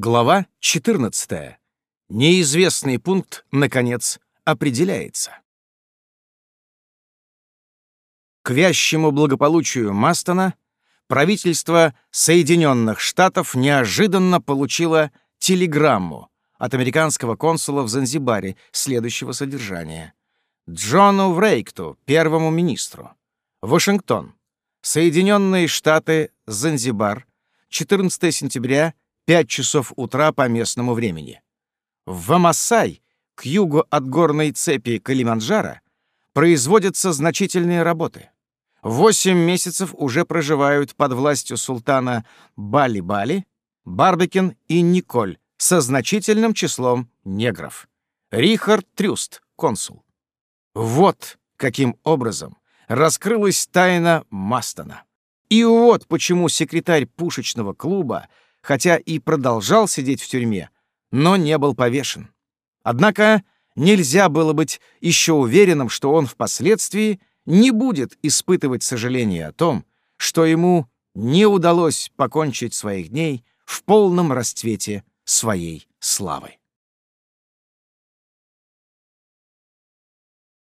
Глава 14. Неизвестный пункт, наконец, определяется. К вящему благополучию Мастона правительство Соединенных Штатов неожиданно получило телеграмму от американского консула в Занзибаре следующего содержания. Джону Врейкту, первому министру. Вашингтон. Соединенные Штаты, Занзибар. 14 сентября 5 часов утра по местному времени. В Вамасай, к югу от горной цепи Калиманджаро, производятся значительные работы. Восемь месяцев уже проживают под властью султана Бали-Бали, Барбекин и Николь со значительным числом негров. Рихард Трюст, консул. Вот каким образом раскрылась тайна Мастона. И вот почему секретарь пушечного клуба хотя и продолжал сидеть в тюрьме, но не был повешен. Однако нельзя было быть еще уверенным, что он впоследствии не будет испытывать сожаление о том, что ему не удалось покончить своих дней в полном расцвете своей славы.